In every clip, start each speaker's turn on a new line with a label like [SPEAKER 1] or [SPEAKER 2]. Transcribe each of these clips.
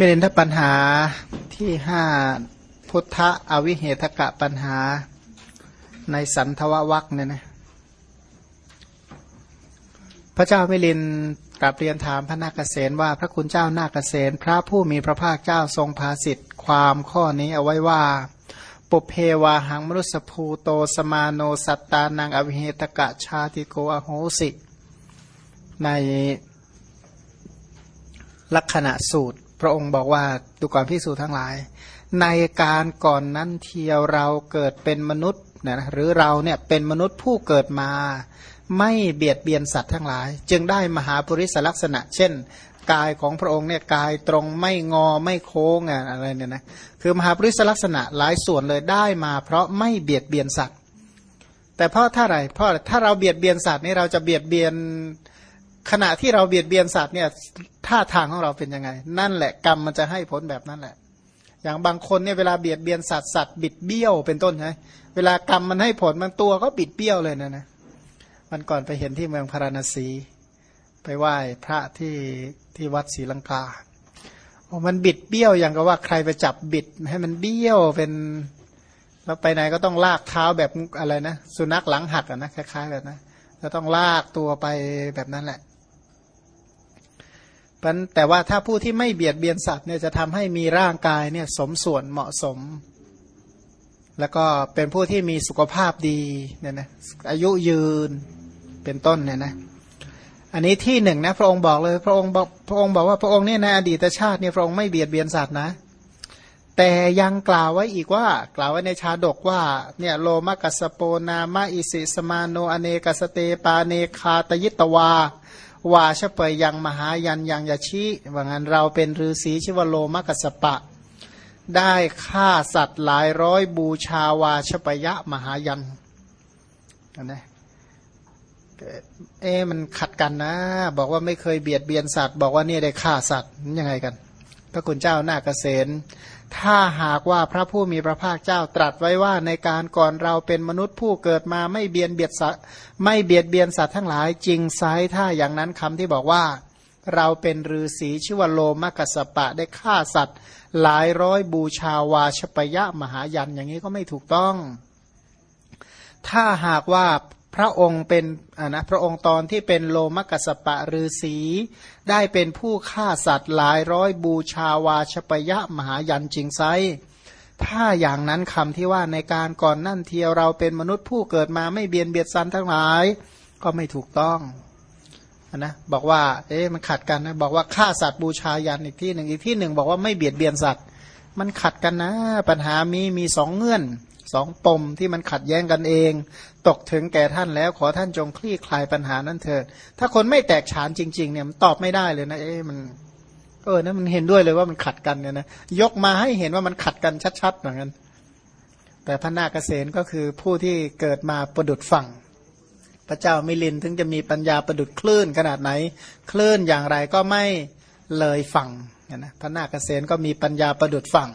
[SPEAKER 1] มิเรนทปัญหาที่ห้าพุทธอวิเหตกะปัญหาในสันทววักเนี่ยนะพระเจ้ามิลินกลับเรียนถามพระนาคเษนว่าพระคุณเจ้านาคเษนพระผู้มีพระภาคเจ้าทรงภาสิทธิ์ความข้อนี้เอาไว้ว่า ปุเพวาหังมรุสภูโตสมาโนสัตตานังอวิเหตกะชาติโกอโหสิ ในลักษณะสูตร พระองค์บอกว่าดูก่อนพิสูจทั้งหลาย ในการก่อนนั้นเทียวเราเกิดเป็นมนุษย์นะหรือเราเนี่ยเป็นมนุษย์ผู้เกิดมา ไม่เบียดเบียนสัตว์ทั้งหลาย จึงได้มหาปริศลักษณะ เช่น กายของพระองค์เนี่ยกายตรงไม่งอไม่โค้งอะไรเนี่ยนะคือมหาปริศลักษณะหลายส่วนเลยได้มา เพราะไม่เบียดเบียนสัตว์ แต่เพราะถ้าไรเพราะถ้าเราเบียดเบียนสัตว์นี่เราจะเบียดเบียน ขณะที่เราเบียดเบียนสัตว์เนี่ยท่าทางของเราเป็นยังไง นั่นแหละกรรมมันจะให้ผลแบบนั้นแหละ อย่างบางคนเนี่ยเวลาเบียดเบียนสัตว์สัตว์บิดเบี้ยวเป็นต้นใช่เวลากรรมมันให้ผลมันตัวก็บิดเบี้ยวเลยนะนะมันก่อนไปเห็นที่เมืองพาราณสี ไปไหว้พระที่ที่วัดศรีลังกาโอ้มันบิดเบี้ยวอย่างกับว่าใครไปจับบิดให้มันเบี้ยวเป็นแล้วไปไหนก็ต้องลากเท้าแบบอะไรนะ สุนัขหลังหักนะคล้ายๆแบบนะจะต้องลากตัวไปแบบนั้นแหละ แต่ว่าถ้าผู้ที่ไม่เบียดเบียนสัตว์เนี่ยจะทำให้มีร่างกายเนี่ยสมส่วนเหมาะสม แล้วก็เป็นผู้ที่มีสุขภาพดีเนี่ยนะอายุยืนเป็นต้นเนี่ยนะอันนี้ที่หนึ่งนะพระองค์บอกเลยพระองค์บอกพระองค์บอกว่าพระองค์เนี่ยในอดีตชาติเนี่ยพระองค์ไม่เบียดเบียนสัตว์นะ แต่ยังกล่าวไว้อีกว่า กล่าวไว้ในชาดกว่าเนี่ยโลมากัสโปนามาอิสิสมาโนอเนกัสเตปาเนคาตยิตวา วาชเปยยังมหายันยังยาชิว่างั้นเราเป็นฤาษีชิวโลมกัสปะ ได้ฆ่าสัตว์หลายร้อยบูชาวาชปยะมหายันนะเอ๊มันขัดกันนะ บอกว่าไม่เคยเบียดเบียนสัตว์ บอกว่านี่ได้ฆ่าสัตว์ยังไงกัน พระคุณเจ้าหน้าเกษณ ถ้าหากว่าพระผู้มีพระภาคเจ้าตรัสไว้ว่าในการก่อนเราเป็นมนุษย์ผู้เกิดมาไม่เบียนเบียดสัตว์ไม่เบียดเบียนสัตว์ทั้งหลายจริงไซถ้าอย่างนั้นคำที่บอกว่า เราเป็นฤาษีชื่อว่าโลมกัสปะได้ฆ่าสัตว์ หลายร้อยบูชาวาชปยะมหายันอย่างนี้ก็ไม่ถูกต้อง ถ้าหากว่า พระองค์เป็นนะพระองค์ตอนที่เป็นโลมกัสปะฤาษีได้เป็นผู้ฆ่าสัตว์หลายร้อยบูชาวาชปยะมหายันจริงไซถ้าอย่างนั้นคำที่ว่าในการก่อนนั่นเทียวเราเป็นมนุษย์ผู้เกิดมาไม่เบียนเบียดสันทั้งหลาย ก็ไม่ถูกต้องนะบอกว่า เอ๊ะมันขัดกันนะบอกว่าฆ่าสัตว์บูชายันอีกที่หนึ่งอีกที่หนึ่งบอกว่าไม่เบียดเบียนสัตว์ มันขัดกันนะ ปัญหามีมีสองเงื่อนสองปมที่มันขัดแย้งกันเอง ตกถึงแก่ท่านแล้วขอท่านจงคลี่คลายปัญหานั้นเถิด ถ้าคนไม่แตกฉานจริง ๆ เนี่ยมันตอบไม่ได้เลยนะเอ๊ะมันเออนะมันเห็นด้วยเลยว่ามันขัดกันเนี่ยนะยกมาให้เห็นว่ามันขัดกันชัดๆเหมือนกันแต่พระนาคเษนก็คือผู้ที่เกิดมาประดุดฝั่ง พระเจ้ามิลินถึงจะมีปัญญาประดุดคลื่นขนาดไหน คลื่นอย่างไรก็ไม่เลยฝั่งนะพระนาคเษนก็มีปัญญาประดุดฝั่ง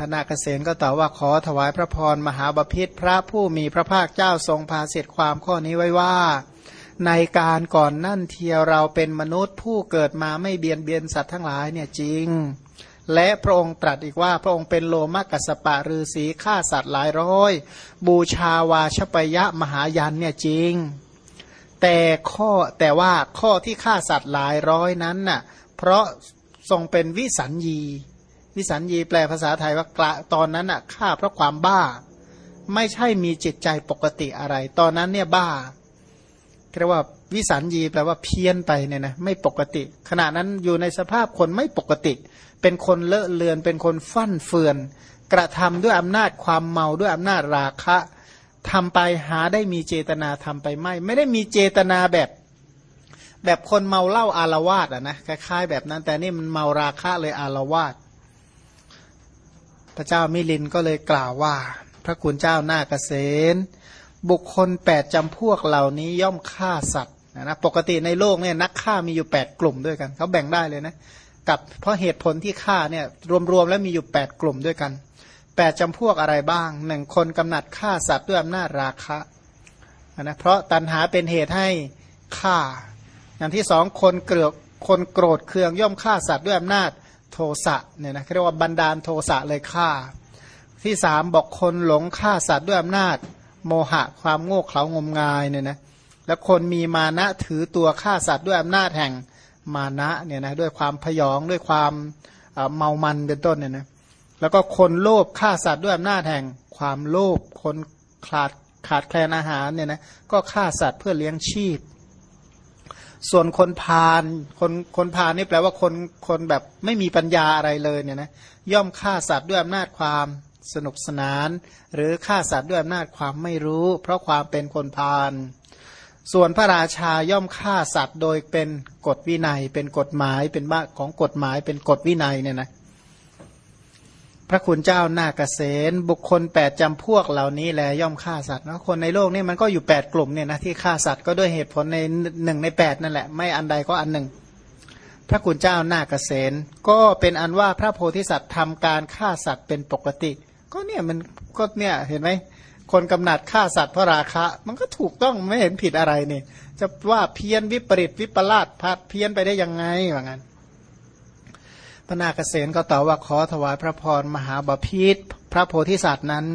[SPEAKER 1] พระนาคเษนก็ตอบว่าขอถวายพระพรมหาบพิษพระผู้มีพระภาคเจ้าทรงพาเสร็จความข้อนี้ไว้ว่า ในการก่อนนั่นเทียวเราเป็นมนุษย์ผู้เกิดมาไม่เบียนเบียนสัตว์ทั้งหลายเนี่ยจริง และพระองค์ตรัสอีกว่าพระองค์เป็นโลมกัสปะฤาษีฆ่าสัตว์หลายร้อย บูชาวาชปยะมหายันเนี่ยจริง แต่ข้อแต่ว่าข้อที่ฆ่าสัตว์หลายร้อยนั้นน่ะเพราะทรงเป็นวิสัญญี วิสัญญีแปลภาษาไทยว่ากะตอนนั้นอะฆ่าเพราะความบ้า ไม่ใช่มีจิตใจปกติอะไร ตอนนั้นเนี่ยบ้าเรียกว่าวิสัญญีแปลว่าเพี้ยนไปเนี่ยนะไม่ปกติ ขณะนั้นอยู่ในสภาพคนไม่ปกติ เป็นคนเลอะเลือน เป็นคนฟั่นเฟือน กระทำด้วยอำนาจความเมาด้วยอำนาจราคะทำไปหาได้มีเจตนาทำไปไม่ ไม่ได้มีเจตนาแบบ แบบคนเมาเหล้าอารวาสอะนะคล้ายๆ แบบนั้น แต่นี่มันเมาราคะเลยอารวาส ระเจ้ามิลินก็เลยกล่าวว่า พระคุณเจ้าหน้าเกษณบุคคลแปดจำพวกเหล่านี้ย่อมฆ่าสัตว์นะปกติในโลกเนี่ยนักฆ่ามีอยู่แปดกลุ่มด้วยกันเขาแบ่งได้เลยนะกับเพราะเหตุผลที่ฆ่าเนี่ยรวมๆแล้วมีอยู่แปดกลุ่มด้วยกันแปดจำพวกอะไรบ้างหนึ่งคนกำหนัดฆ่าสัตว์ด้วยอำนาจราคะนะเพราะตันหาเป็นเหตุให้ฆ่า อย่างที่สองคนเกลือคนโกรธเคืองย่อมฆ่าสัตว์ด้วยอำนาจ สะเนี่ยนะเรียกว่าบันดาลโทสะเลยฆ่า ที่สามบอกคนหลงฆ่าสัตว์ด้วยอำนาจ โมหะความโง่เขลางมงายเนี่ยนะแล้วคนมีมานะถือตัวฆ่าสัตว์ด้วยอำนาจแห่งมานะเนี่ยนะด้วยความพยองด้วยความเมามันเป็นต้นเนี่ยนะแล้วก็คนโลภฆ่าสัตว์ด้วยอำนาจแห่งความโลภคนขาดขาดแคลนอาหารเนี่ยนะก็ฆ่าสัตว์เพื่อเลี้ยงชีพ ส่วนคนพาลคนคนพาลนี่แปลว่าคนคนแบบไม่มีปัญญาอะไรเลยเนี่ยนะย่อมฆ่าสัตว์ด้วยอำนาจความสนุกสนาน หรือฆ่าสัตว์ด้วยอำนาจความไม่รู้ เพราะความเป็นคนพาลส่วนพระราชาย่อมฆ่าสัตว์โดยเป็นกฎวินัย เป็นกฎหมายเป็นบ้าของกฎหมายเป็นกฎวินัยเนี่ยนะ พระคุณเจ้านาเกษตบุคคลแปดจำพวกเหล่านี้แลย่อมฆ่าสัตว์นะคนในโลกนี่มันก็อยู่แปดกลุ่มเนี่ยนะที่ฆ่าสัตว์ก็ด้วยเหตุผลในหนึ่งในแปดนั่นแหละ ไม่อันใดก็อันหนึ่ง พระคุณเจ้านาเกษตก็เป็นอันว่าพระโพธิสัตว์ทำการฆ่าสัตว์เป็นปกติ ก็เนี่ยมันก็เนี่ยเห็นไหมคนกำหนัดฆ่าสัตว์เพราะราคะ มันก็ถูกต้องไม่เห็นผิดอะไรนี่จะว่าเพี้ยนวิปริตวิปลาสพัดเพี้ยนไปได้ยังไงว่างั้น พระนาคเษนก็ตอบว่าขอถวายพระพรมหาบาพิษพระโพธิสัตว์นั้น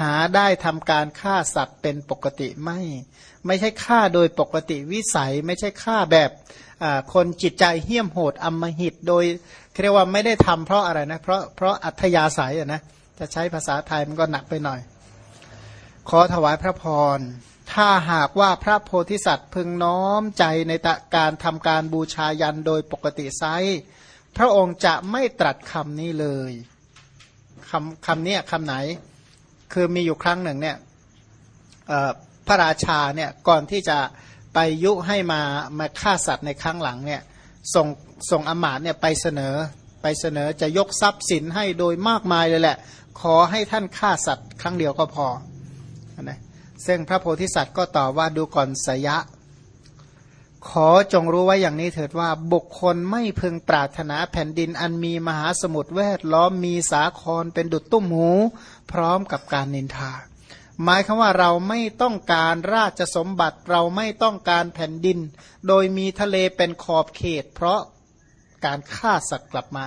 [SPEAKER 1] หาได้ทำการฆ่าสัตว์เป็นปกติไม่ ไม่ใช่ฆ่าโดยปกติวิสัย ไม่ใช่ฆ่าแบบคนจิตใจเหี้ยมโหดอมหิต โดยเรียกว่าไม่ได้ทำเพราะอะไรนะ เพราะเพราะอัธยาศัยนะจะใช้ภาษาไทยมันก็หนักไปหน่อย ขอถวายพระพรถ้าหากว่าพระโพธิสัตว์พึงน้อมใจในการทำการบูชายันโดยปกติไซ พระองค์จะไม่ตรัสคำนี้เลยคำคำนี้คำไหน คือมีอยู่ครั้งหนึ่งเนี่ยพระราชาเนี่ยก่อนที่จะไปยุให้มามาฆ่าสัตว์ในครั้งหลังเนี่ยส่งส่งอมาตเนี่ยไปเสนอไปเสนอจะยกทรัพย์สินให้โดยมากมายเลยแหละ ขอให้ท่านฆ่าสัตว์ครั้งเดียวก็พอนะซึ่งพระโพธิสัตว์ก็ตอบว่าดูก่อนสยะ ขอจงรู้ไว้อย่างนี้เถิดว่าบุคคลไม่พึงปรารถนาแผ่นดินอันมีมหาสมุทรแวดล้อมมีสาครเป็นดุจตุ้มหู พร้อมกับการนินทา หมายคือว่าเราไม่ต้องการราชสมบัติเราไม่ต้องการแผ่นดิน โดยมีทะเลเป็นขอบเขต เพราะการฆ่าสัตว์กลับมา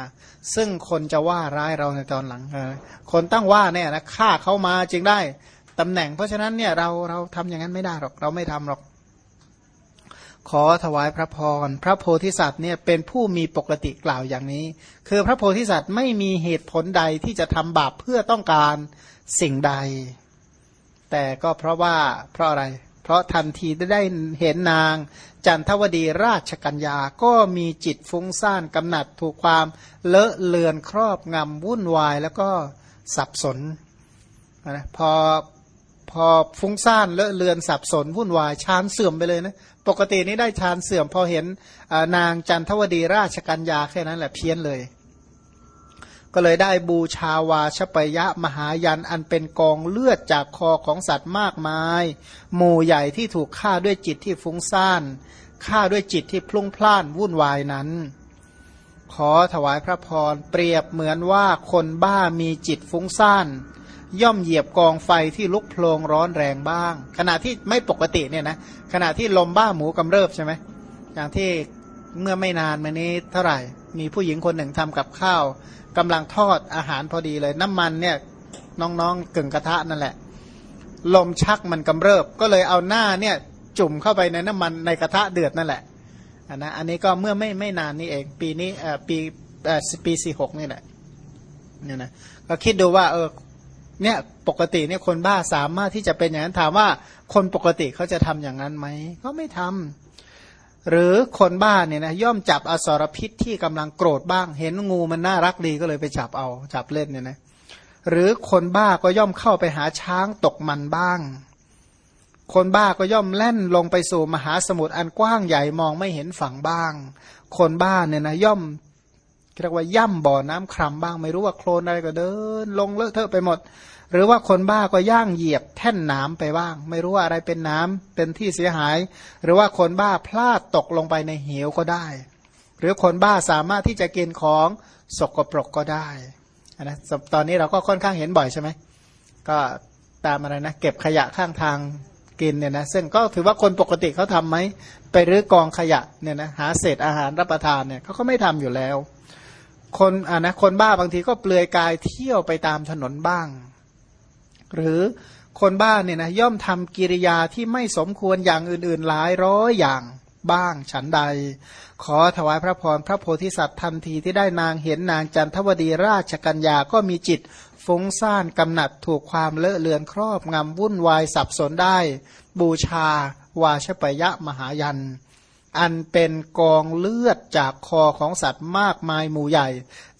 [SPEAKER 1] ซึ่งคนจะว่าร้ายเราในตอนหลังคนตั้งว่าเนี่ยนะฆ่าเขามาจึงได้ตำแหน่ง เพราะฉะนั้นเนี่ยเราเราทำอย่างนั้นไม่ได้หรอกเราไม่ทำหรอก ขอถวายพระพร พระโพธิสัตว์เนี่ยเป็นผู้มีปกติกล่าวอย่างนี้ คือพระโพธิสัตว์ไม่มีเหตุผลใดที่จะทำบาปเพื่อต้องการสิ่งใด แต่ก็เพราะว่าเพราะอะไร เพราะทันทีได้เห็นนาง จันทวดีราชกัญญา ก็มีจิตฟุ้งซ่านกำหนัดถูกความเลอะเลือนครอบงำวุ่นวายแล้วก็สับสนนะพอ พอฟุ้งซ่านเลอะเลือนสับสนวุ่นวายชานเสื่อมไปเลยนะปกตินี้ได้ชานเสื่อมพอเห็นนางจันทวดีราชกัญญาแค่นั้นแหละเพี้ยนเลย ก็เลยได้บูชาวาชปยะมหายันอันเป็นกองเลือดจากคอของสัตว์มากมายหมู่ใหญ่ที่ถูกฆ่าด้วยจิตที่ฟุ้งซ่านฆ่าด้วยจิตที่พลุ่งพล่านวุ่นวายนั้น ขอถวายพระพรเปรียบเหมือนว่าคนบ้ามีจิตฟุ้งซ่าน ย่อมเหยียบกองไฟที่ลุกโพลงร้อนแรงบ้าง ขณะที่ไม่ปกติเนี่ยนะขณะที่ลมบ้าหมูกำเริบใช่ไหมอย่างที่เมื่อไม่นานมานี้เท่าไหร่ มีผู้หญิงคนหนึ่งทำกับข้าวกำลังทอดอาหารพอดีเลย น้ำมันเนี่ยน้องๆกึ่งกระทะนั่นแหละ ลมชักมันกำเริบ ก็เลยเอาหน้าเนี่ยจุ่มเข้าไปในน้ำมันในกระทะเดือดนั่นแหละอันนะอันนี้ก็เมื่อไม่ไม่นานนี้เองปีนี้ปีปีสี่หกนี่แหละเนี่ยนะก็คิดดูว่าเออ เนี่ยปกติเนี่ยคนบ้าสามารถที่จะเป็นอย่างนั้นถามว่าคนปกติเขาจะทำอย่างนั้นไหมเขาไม่ทำหรือคนบ้าเนี่ยนะย่อมจับอสรพิษที่กำลังโกรธบ้าง เห็นงูมันน่ารักดีก็เลยไปจับเอาจับเล่นเนี่ยนะหรือคนบ้าก็ย่อมเข้าไปหาช้างตกมันบ้าง คนบ้าก็ย่อมแล่นลงไปสู่มหาสมุทรอันกว้างใหญ่มองไม่เห็นฝั่งบ้าง คนบ้าเนี่ยนะย่อม เรียกว่าย่ำบ่อน้ำคร่ำบ้างไม่รู้ว่าโคลนอะไรก็เดิน ลงเลอะเทอะไปหมด หรือว่าคนบ้าก็ย่างเหยียบแท่นน้ำไปบ้าง ไม่รู้ว่าอะไรเป็นน้ำเป็นที่เสียหาย หรือว่าคนบ้าพลาดตกลงไปในเหวก็ได้ หรือคนบ้าสามารถที่จะกินของสกปรกก็ได้นะตอนนี้เราก็ค่อนข้างเห็นบ่อยใช่ไหมก็ตามอะไรนะเก็บขยะข้างทางกินเนี่ยนะซึ่งก็ถือว่าคนปกติเขาทำไหมไปรื้อกองขยะเนี่ยนะหาเศษอาหารรับประทานเนี่ยเขาก็ไม่ทำอยู่แล้ว คนอ่านะคนบ้าบางทีก็เปลือยกายเที่ยวไปตามถนนบ้าง หรือคนบ้าเนี่ยนะย่อมทำกิริยาที่ไม่สมควรอย่างอื่นๆหลายร้อยอย่างบ้างฉันใด ขอถวายพระพรพระโพธิสัตว์ทันทีที่ได้นางเห็นนางจันทวดีราชกัญญาก็มีจิตฟุ้งซ่านกำหนัดถูกความเลอะเลือนครอบงำวุ่นวายสับสนได้ บูชาวาชปยะมหายัน อันเป็นกองเลือดจากคอของสัตว์มากมายหมู่ใหญ่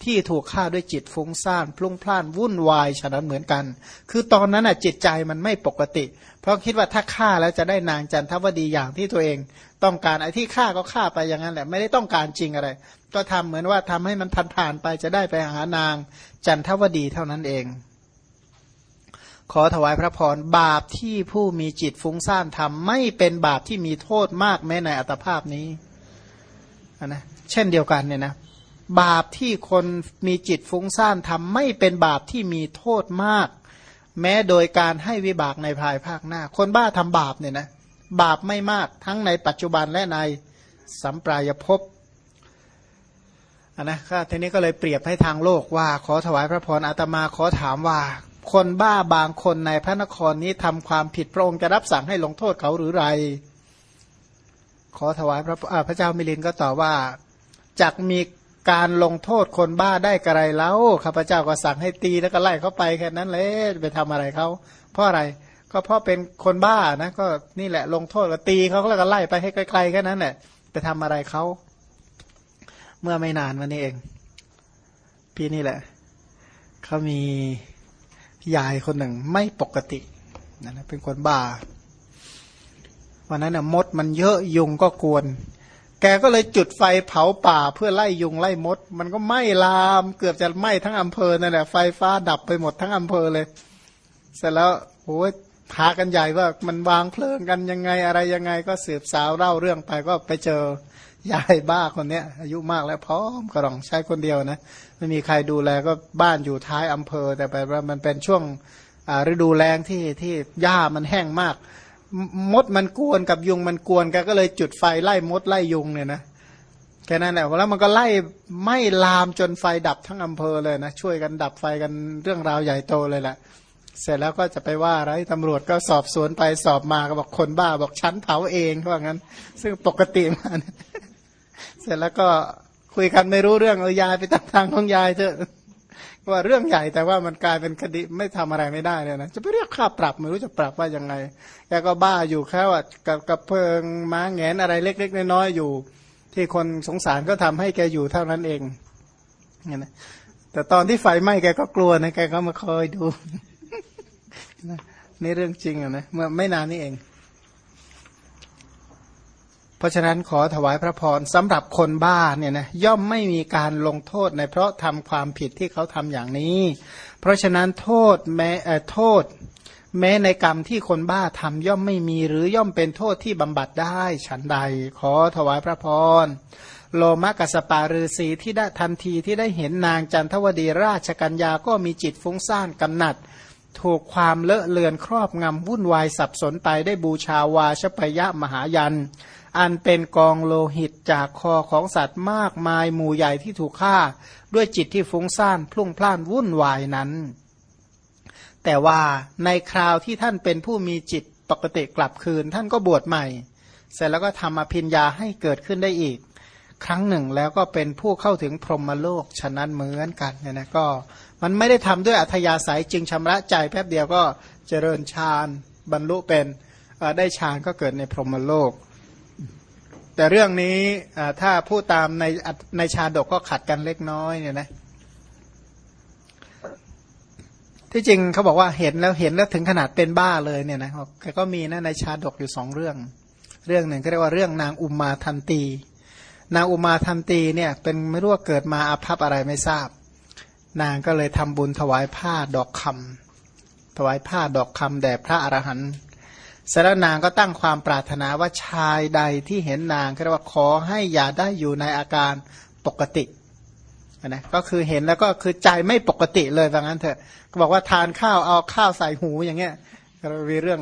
[SPEAKER 1] ที่ถูกฆ่าด้วยจิตฟุ้งซ่าน พลุ่งพล่านวุ่นวายฉะนั้นเหมือนกัน คือตอนนั้นน่ะจิตใจมันไม่ปกติ เพราะคิดว่าถ้าฆ่าแล้วจะได้นางจันทวดีอย่างที่ตัวเอง ต้องการไอ้ที่ฆ่าก็ฆ่าไปอย่างนั้นแหละไม่ได้ต้องการจริงอะไร ก็ทำเหมือนว่าทำให้มันผ่านๆไปจะได้ไปหานางจันทวดีเท่านั้นเอง ขอถวายพระพรบาปที่ผู้มีจิตฟุ้งซ่านทำไม่เป็นบาปที่มีโทษมากแม้ในอัตภาพนี้นะเช่นเดียวกันเนี่ยนะบาปที่คนมีจิตฟุ้งซ่านทำไม่เป็นบาปที่มีโทษมาก แม้โดยการให้วิบากในภายภาคหน้า คนบ้าทำบาปเนี่ยนะบาปไม่มากทั้งในปัจจุบันและในสัมปรายภพนนะก็ทีนี้ก็เลยเปรียบให้ทางโลกว่า ขอถวายพระพรอาตมาขอถามว่า คนบ้าบางคนในพระนครนี้ทำความผิดพระองค์จะรับสั่งให้ลงโทษเขาหรือไร ขอถวายพระพระเจ้ามิลินก็ตอบว่าจักมีการลงโทษคนบ้าได้กระไรแล้วข้าพเจ้าก็สั่งให้ตีแล้วก็ไล่เขาไปแค่นั้นเลยไปทำอะไรเขาเพราะอะไรก็เพราะเป็นคนบ้านะก็นี่แหละลงโทษก็ตีเขาแล้วก็ไล่ไปให้ไกลๆแค่นั้นแหละไปทำอะไรเขาเมื่อไม่นานมานี้เองพี่นี่แหละเขามี ยายคนหนึ่งไม่ปกตินั่นนะเป็นคนบ้า วันนั้นน่ะมดมันเยอะยุงก็กวน แกก็เลยจุดไฟเผาป่าเพื่อไล่ยุงไล่มด มันก็ไหม้ลามเกือบจะไหม้ทั้งอำเภอนั่นแหละไฟฟ้าดับไปหมดทั้งอำเภอเลย เสร็จแล้วโอ้ ยพากันใหญ่ว่ามันวางเพลิงกันยังไงอะไรยังไง ก็สืบสาวเล่าเรื่องไปก็ไปเจอยายบ้าคนเนี้ย อายุมากแล้วพร้อมกระรองใช้คนเดียวนะ ไม่มีใครดูแลก็บ้านอยู่ท้ายอำเภอ แต่ไปว่ามันเป็นช่วงฤดูแรงที่ที่หญ้ามันแห้งมาก มดมันกวนกับยุงมันกวนกันก็เลยจุดไฟไล่มดไล่ยุงเนี่ยนะแค่นั้นแหละแล้วมันก็ไล่ไม่ลามจนไฟดับทั้งอำเภอเลยนะช่วยกันดับไฟกันเรื่องราวใหญ่โตเลยแหละ เสร็จแล้วก็จะไปว่าอะไรตำรวจก็สอบสวนไปสอบมาก็บอกคนบ้าบอกชั้นเผาเองเขาบอกงั้น ซึ่งปกติมาเสร็จแล้วก็คุยกันไม่รู้เรื่องเอายายไปตามทางของยายเถอะว่าเรื่องใหญ่แต่ว่ามันกลายเป็นคดีไม่ทำอะไรไม่ได้เลยนะจะไปเรียกค่าปรับไม่รู้จะปรับว่ายังไงแกก็บ้าอยู่แค่ว่ากับกับเพิงม้าแงนอะไรเล็ก ๆ น้อยๆอยู่ ที่คนสงสารก็ทำให้แกอยู่เท่านั้นเองเนี่ยนะแต่ตอนที่ไฟไหม้แกก็กลัวนะแกก็มาคอยดู นี่เรื่องจริงอะนะเมื่อไม่นานนี้เอง เพราะฉะนั้นขอถวายพระพรสำหรับคนบ้าเนี่ยนะย่อมไม่มีการลงโทษในเพราะทำความผิดที่เขาทำอย่างนี้ เพราะฉะนั้นโทษแม้โทษ แม้ในกรรมที่คนบ้าทำย่อมไม่มีหรือย่อมเป็นโทษที่บำบัดได้ฉันใด ขอถวายพระพรโลมกัสปาฤาษีที่ได้ทันทีที่ได้เห็นนางจันทวดีราชกัญญาก็มีจิตฟุ้งซ่านกำหนัด ถูกความเลอะเลือนครอบงำวุ่นวายสับสนไปได้บูชาวาชปยะมหายัน อันเป็นกองโลหิตจากคอของสัตว์มากมายหมู่ใหญ่ที่ถูกฆ่า ด้วยจิตที่ฟุ้งซ่านพลุ่งพล่านวุ่นวายนั้น แต่ว่าในคราวที่ท่านเป็นผู้มีจิตปกติกลับคืน ท่านก็บวชใหม่ เสร็จแล้วก็ทำอภิญญาให้เกิดขึ้นได้อีก ครั้งหนึ่งแล้วก็เป็นผู้เข้าถึงพรหมโลกฉะนั้นเหมือนกันเนี่ยนะก็ มันไม่ได้ทำด้วยอัธยาศัยจึงชำระใจแป๊บเดียวก็เจริญฌานบรรลุเป็นได้ฌานก็เกิดในพรหมโลก แต่เรื่องนี้ถ้าพูดตามในในชาดกก็ขัดกันเล็กน้อยเนี่ยนะที่จริงเขาบอกว่าเห็นแล้วเห็นแล้วถึงขนาดเป็นบ้าเลยเนี่ยนะแต่ก็มีนะในชาดกอยู่สองเรื่อง เรื่องหนึ่งก็เรียกว่าเรื่องนางอุมาทันตี นางอุมาทันตีเนี่ยเป็นไม่รู้ว่าเกิดมาอาภัพอะไรไม่ทราบ นางก็เลยทำบุญถวายผ้าดอกคำถวายผ้าดอกคำแด่พระอรหันต์เสร็จแล้วนางก็ตั้งความปรารถนาว่าชายใดที่เห็นนางก็เรียกว่าขอให้อย่าได้อยู่ในอาการปกตินะก็คือเห็นแล้วก็คือใจไม่ปกติเลยว่างั้นเถอะก็บอกว่าทานข้าวเอาข้าวใส่หูอย่างเงี้ยก็มีเรื่อง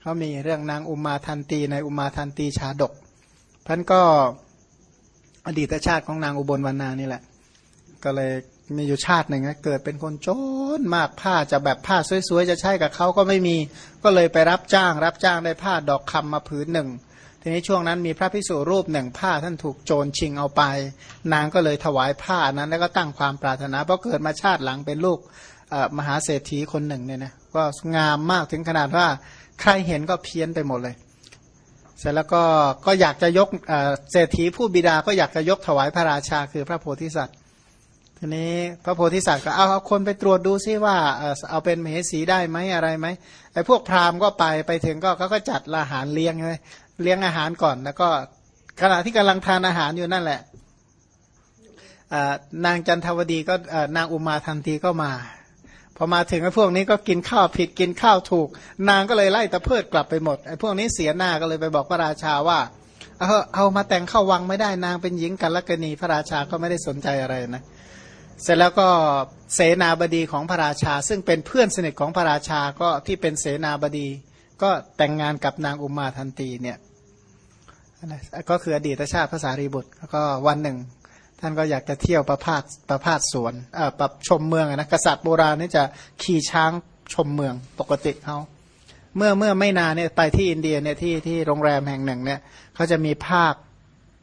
[SPEAKER 1] เขามีเรื่องนางอุมาทันตีในอุมาทันตีชาดกท่านก็ อดีตชาติของนางอุบลวรรณานี่แหละ ก็เลยมีอยู่ชาติหนึ่งนะเกิดเป็นคนจนมากผ้าจะแบบผ้าสวยๆ จะใช้กับเขาก็ไม่มี ก็เลยไปรับจ้าง รับจ้างได้ผ้าดอกคำมาผืนหนึ่ง ทีนี้ช่วงนั้นมีพระพิสุรูปหนึ่งผ้าท่านถูกโจรชิงเอาไป นางก็เลยถวายผ้านั้น แล้วก็ตั้งความปรารถนาเพราะเกิดมาชาติหลังเป็นลูกมหาเศรษฐีคนหนึ่งเนี่ยนะก็งามมากถึงขนาดว่าใครเห็นก็เพี้ยนไปหมดเลย เสร็จแล้วก็ก็อยากจะยกเศรษฐีผู้บิดาก็อยากจะยกถวายพระราชาคือพระโพธิสัตว์ทีนี้พระโพธิสัตว์ก็เอาเอาคนไปตรวจดูซิว่าเอาเป็นมเหสีได้ไหมอะไรไหมไอ้พวกพราหมณ์ก็ไปไปถึงก็เขาก็จัดอาหารเลี้ยงเลยเลี้ยงอาหารก่อน แล้วก็ขณะที่กำลังทานอาหารอยู่นั่นแหละนางจันทวดีก็นางอุมาทันทีก็มา พอมาถึงไอ้พวกนี้ก็กินข้าวผิดกินข้าวถูก นางก็เลยไล่ตะเพิดกลับไปหมดไอ้พวกนี้เสียหน้าก็เลยไปบอกพระราชาว่าเอาเอามาแต่งเข้าวังไม่ได้นางเป็นหญิงกัลกณีพระราชาก็ไม่ได้สนใจอะไรนะ เสร็จแล้วก็เสนาบดีของพระราชา ซึ่งเป็นเพื่อนสนิทของพระราชาก็ที่เป็นเสนาบดี ก็แต่งงานกับนางอุมาทันตีเนี่ยก็คืออดีตชาติภาษารีบุตรก็วันหนึ่ง ท่านก็อยากจะเที่ยวประพาสประพาสสวนเอ่อประชมเมืองนะกษัตริย์โบราณนี่จะขี่ช้างชมเมืองปกติเขาเมื่อเมื่อไม่นานเนี่ยไปที่อินเดียเนี่ยที่ที่โรงแรมแห่งหนึ่งเนี่ยเขาจะมีภาพ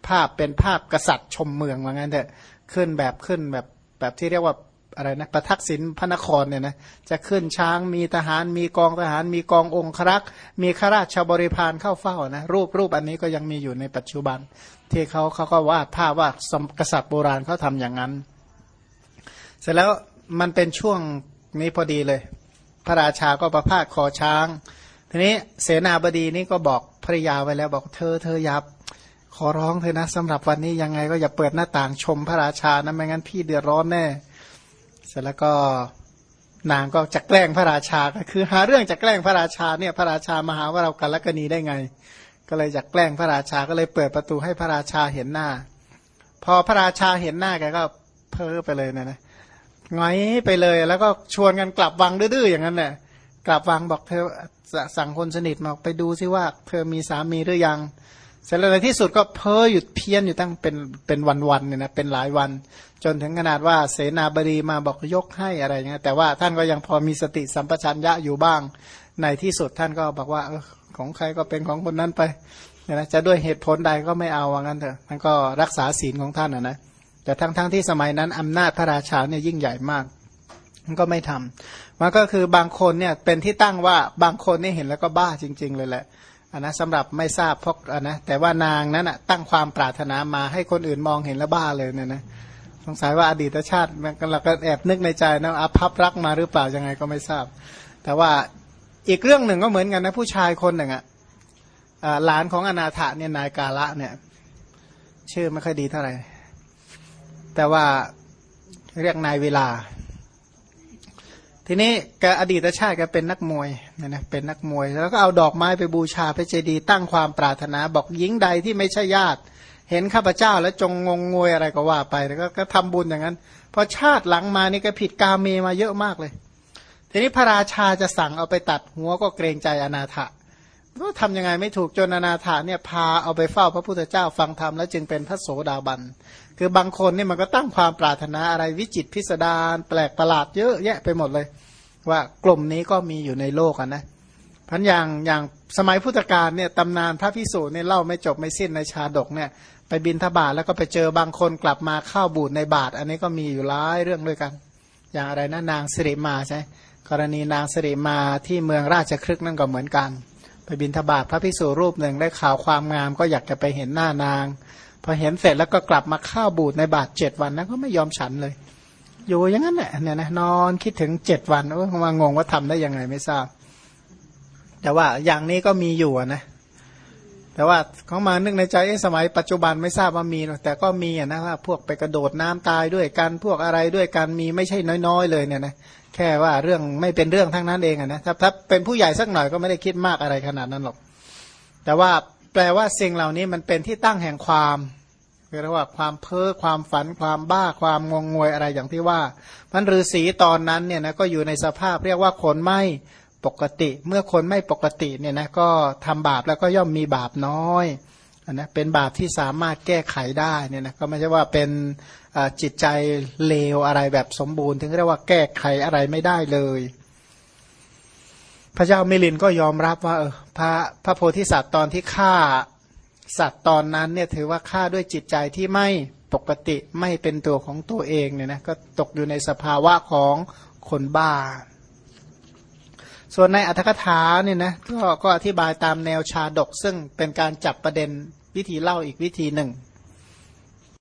[SPEAKER 1] ภาพเป็นภาพกษัตริย์ชมเมืองว่างั้นเถอะขึ้นแบบขึ้นแบบแบบที่เรียกว่า อะไรนะประทักษิณพระนครเนี่ยนะจะขึ้นช้างมีทหารมีกองทหารมีกององครักษ์มีข้าราชบริพารเข้าเฝ้านะรูปรูปอันนี้ก็ยังมีอยู่ในปัจจุบัน ที่เขาเขาก็วาดภาพว่ากษัตริย์โบราณเขาทำอย่างนั้น เสร็จแล้วมันเป็นช่วงนี้พอดีเลย พระราชาก็ประพาสคอช้าง ทีนี้เสนาบดีนี่ก็บอกภรยาไว้แล้วบอกเธอเธอยับขอร้องเธอนะสำหรับวันนี้ยังไงก็อย่าเปิดหน้าต่างชมพระราชานะไม่งั้นพี่เดือดร้อนแน่ เสร็จแล้วก็นางก็จะแกล้งพระราชาก็คือ หาเรื่องจะแกล้งพระราชาเนี่ยพระราชามาหาว่าเรากันลกนีได้ไง ก็เลยจะแกล้งพระราชาก็เลยเปิดประตูให้พระราชาเห็นหน้า พอพระราชาเห็นหน้าแกก็เพ้อไปเลยนะนะงอยไปเลยแล้วก็ชวนกันกลับวังดื้อๆอย่างนั้นแหละกลับวังบอกเธอสั่งคนสนิทมาไปดูซิว่า เธอมีสามีหรือยัง เสร็จแล้วในที่สุดก็เพ้อหยุดเพี้ยนอยู่ตั้งเป็นเป็นวันๆเนี่ยนะเป็นหลายวัน จนถึงขนาดว่าเสนาบดีมาบอกยกให้อะไรเงี้ยแต่ว่าท่านก็ยังพอมีสติสัมปชัญญะอยู่บ้าง ในที่สุดท่านก็บอกว่าออของใครก็เป็นของคนนั้นไปเนี่ยนะจะด้วยเหตุผลใดก็ไม่เอาว่างั้นเถอะท่านก็รักษาศีลของท่านนะนะแต่ทั้งๆทที่สมัยนั้นอำนาจพระราชาเนี่ยยิ่งใหญ่มากมันก็ไม่ทำมันก็คือบางคนเนี่ยเป็นที่ตั้งว่าบางคนนี่เห็นแล้วก็บ้าจริง ๆ เลยแหละ อันนะสำหรับไม่ทราบพกอันนะแต่ว่านางนั้นอะตั้งความปรารถนามาให้คนอื่นมองเห็นแล้วบ้าเลยเนี่ยนะสงสัยว่าอดีตชาติมันเราก็แอบนึกในใจนะอาภัพรักมาหรือเปล่ายังไงก็ไม่ทราบ แต่ว่าอีกเรื่องหนึ่งก็เหมือนกันนะผู้ชายคนหนึ่งอะหลานของอนาถเนี่ยนายกาละเนี่ย ชื่อไม่ค่อยดีเท่าไหร่แต่ว่าเรียกนายเวลา ทีนี้แกอดีตชาติแกเป็นนักมวยนะนะเป็นนักมวย แล้วก็เอาดอกไม้ไปบูชาพระเจดีย์ตั้งความปรารถนาบอกหญิงใดที่ไม่ใช่ญาติ เห็นข้าพเจ้าแล้วจงงงงวยอะไรก็ว่าไปแล้วก็ก็ทำบุญอย่างนั้นพอชาติหลังมานี่ก็ผิดกาเมมาเยอะมากเลย ทีนี้พระราชาจะสั่งเอาไปตัดหัวก็เกรงใจอนาถะ ก็ทำยังไงไม่ถูกจนอนาถาเนี่ยพาเอาไปเฝ้าพระพุทธเจ้าฟังธรรมแล้วจึงเป็นพระโสดาบัน คือบางคนเนี่ยมันก็ตั้งความปรารถนาอะไรวิจิตพิสดารแปลกประหลาดเยอะแยะไปหมดเลย ว่ากลุ่มนี้ก็มีอยู่ในโลกนะพันอย่างอย่างสมัยพุทธกาลเนี่ยตำนานพระพิสูจน์เนี่ยเล่าไม่จบไม่สิ้นในชาดกเนี่ยไปบินทบาทแล้วก็ไปเจอบางคนกลับมาเข้าบูดในบาท อันนี้ก็มีอยู่หลายเรื่องด้วยกัน อย่างอะไรนะนางสิริมาใช่กรณีนางสิริมาที่เมืองราชครึกนั่นก็เหมือนกัน ไปบินทบาทพระพิสุรูปหนึ่งได้ข่าวความงามก็อยากจะไปเห็นหน้านาง พอเห็นเสร็จแล้วก็กลับมาข้าวบูดในบาทเจ็ดวันนั้นก็ไม่ยอมฉันเลย อยู่อย่างนั้นแหละเนี่ยนะนอนคิดถึงเจ็ดวันเออมางงว่าทำได้ยังไงไม่ทราบ แต่ว่าอย่างนี้ก็มีอยู่นะ แต่ว่าเขามานึกในใจสมัยปัจจุบันไม่ทราบว่ามีแต่ก็มีนะว่าพวกไปกระโดดน้ำตายด้วยกันพวกอะไรด้วยกันมีไม่ใช่น้อยๆ เลยเนี่ยนะแค่ว่าเรื่องไม่เป็นเรื่องทั้งนั้นเองนะถ้าถ้าเป็นผู้ใหญ่สักหน่อยก็ไม่ได้คิดมากอะไรขนาดนั้นหรอก แต่ว่าแปลว่าสิ่งเหล่านี้มันเป็นที่ตั้งแห่งความเรียกว่าความเพ้อความฝันความบ้าความงงงวยอะไรอย่างที่ว่ามันฤาษีตอนนั้นเนี่ยนะก็อยู่ในสภาพเรียกว่าคนไหม ปกติ เมื่อคนไม่ปกติเนี่ยนะก็ทำบาปแล้วก็ย่อมมีบาปน้อยนนะเป็นบาปที่สามารถแก้ไขได้เนี่ยนะก็ไม่ใช่ว่าเป็นจิตใจเลวอะไรแบบสมบูรณ์ ถึงเรียกว่าแก้ไขอะไรไม่ได้เลย พระเจ้ามิลินก็ยอมรับว่าเออพระพระโพธิสัตว์ตอนที่ฆ่าสัตว์ตอนนั้นเนี่ยถือว่าฆ่าด้วยจิตใจที่ไม่ปกติไม่เป็นตัวของตัวเองเนี่ยนะก็ตกอยู่ในสภาวะของคนบ้า ส่วนในอัธกถาเนี่ยนะก็ก็อธิบายตามแนวชาดกซึ่งเป็นการจับประเด็นวิธีเล่าอีกวิธีหนึ่ง